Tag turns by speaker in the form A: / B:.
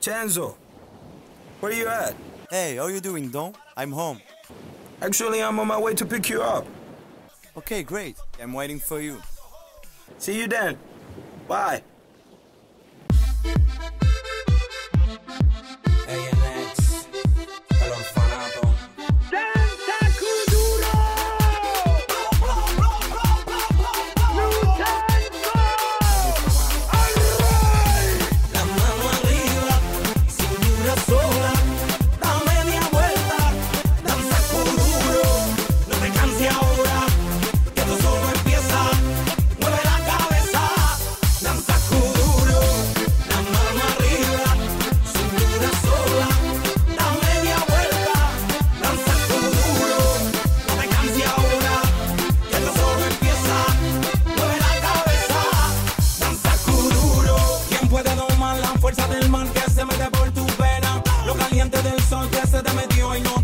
A: Chanzo, where you at?
B: Hey, how you doing, Don? I'm home.
A: Actually, I'm on my way to pick you up.
B: Okay, great. I'm waiting for you.
A: See you then. Bye.
C: fuerza del mar que se mete por tu pena, lo caliente del sol que se te metió y no